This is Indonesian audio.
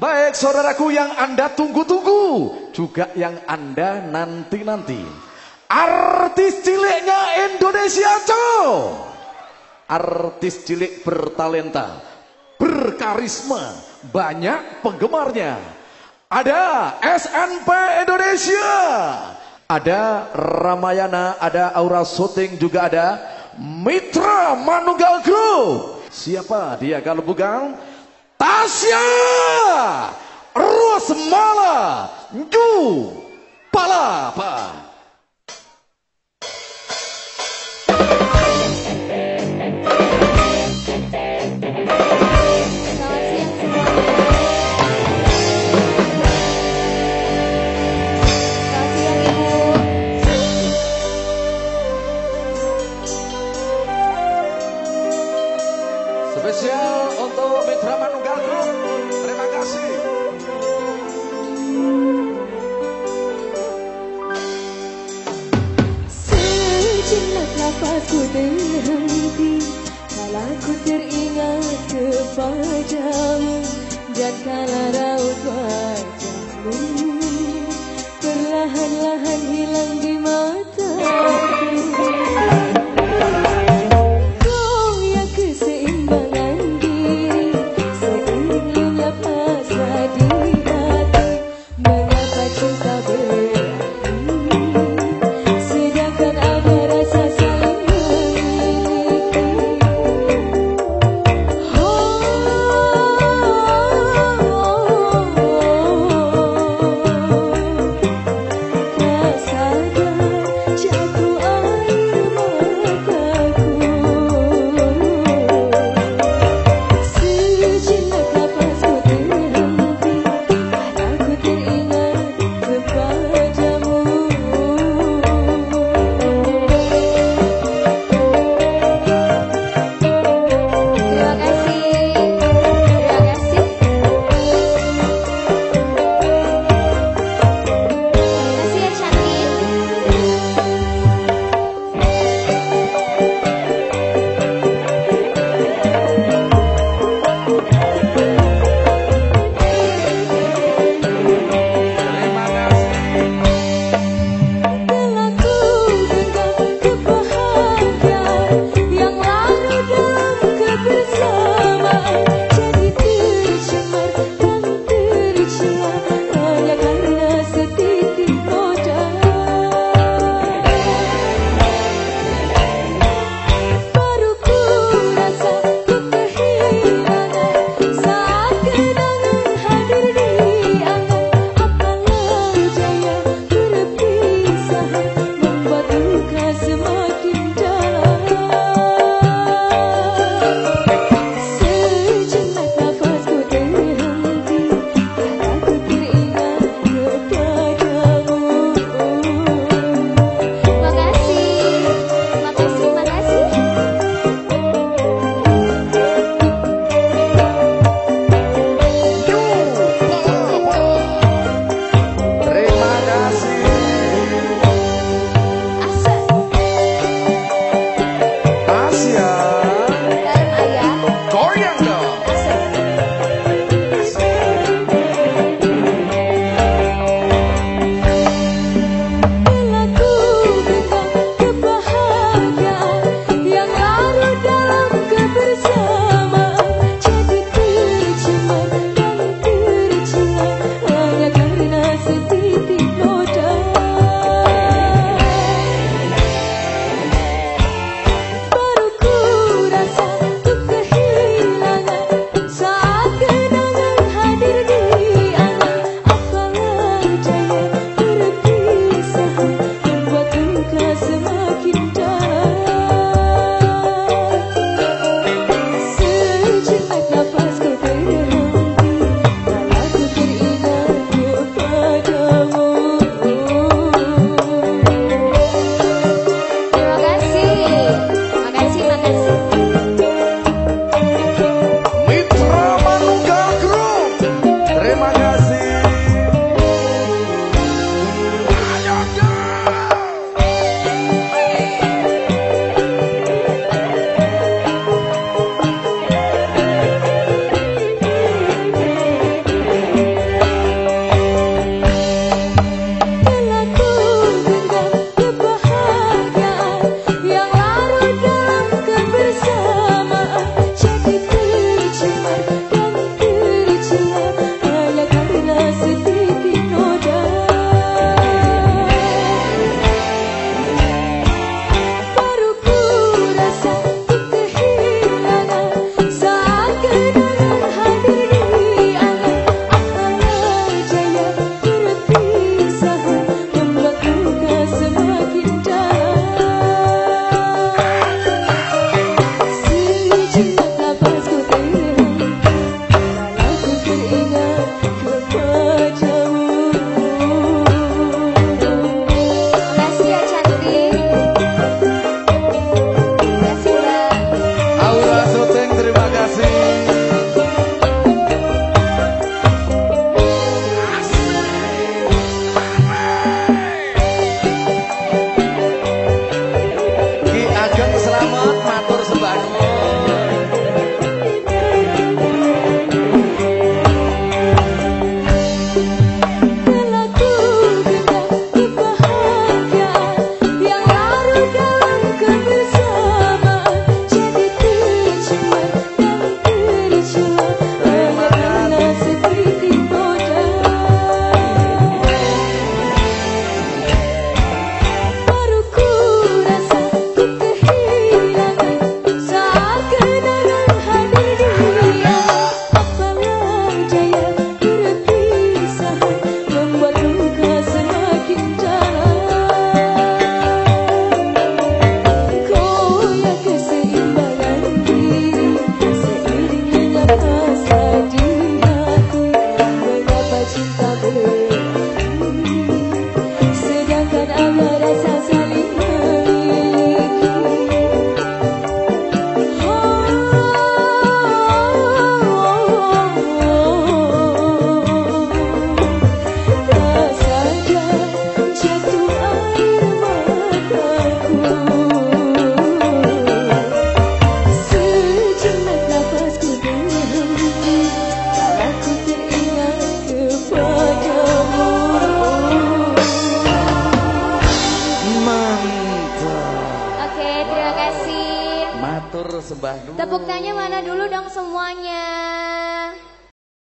Baik saudaraku yang Anda tunggu-tunggu, juga yang Anda nanti-nanti. Artis ciliknya Indonesia, cow. Artis cilik bertalenta, berkarisma, banyak penggemarnya. Ada SNP Indonesia, ada Ramayana, ada Aura Shooting, juga ada Mitra Manunggal Group. Siapa dia kalau bukan Tasya Rosmala Ju Palapa. sajam Jadikanlah Tepuk tangannya mana dulu dong semuanya.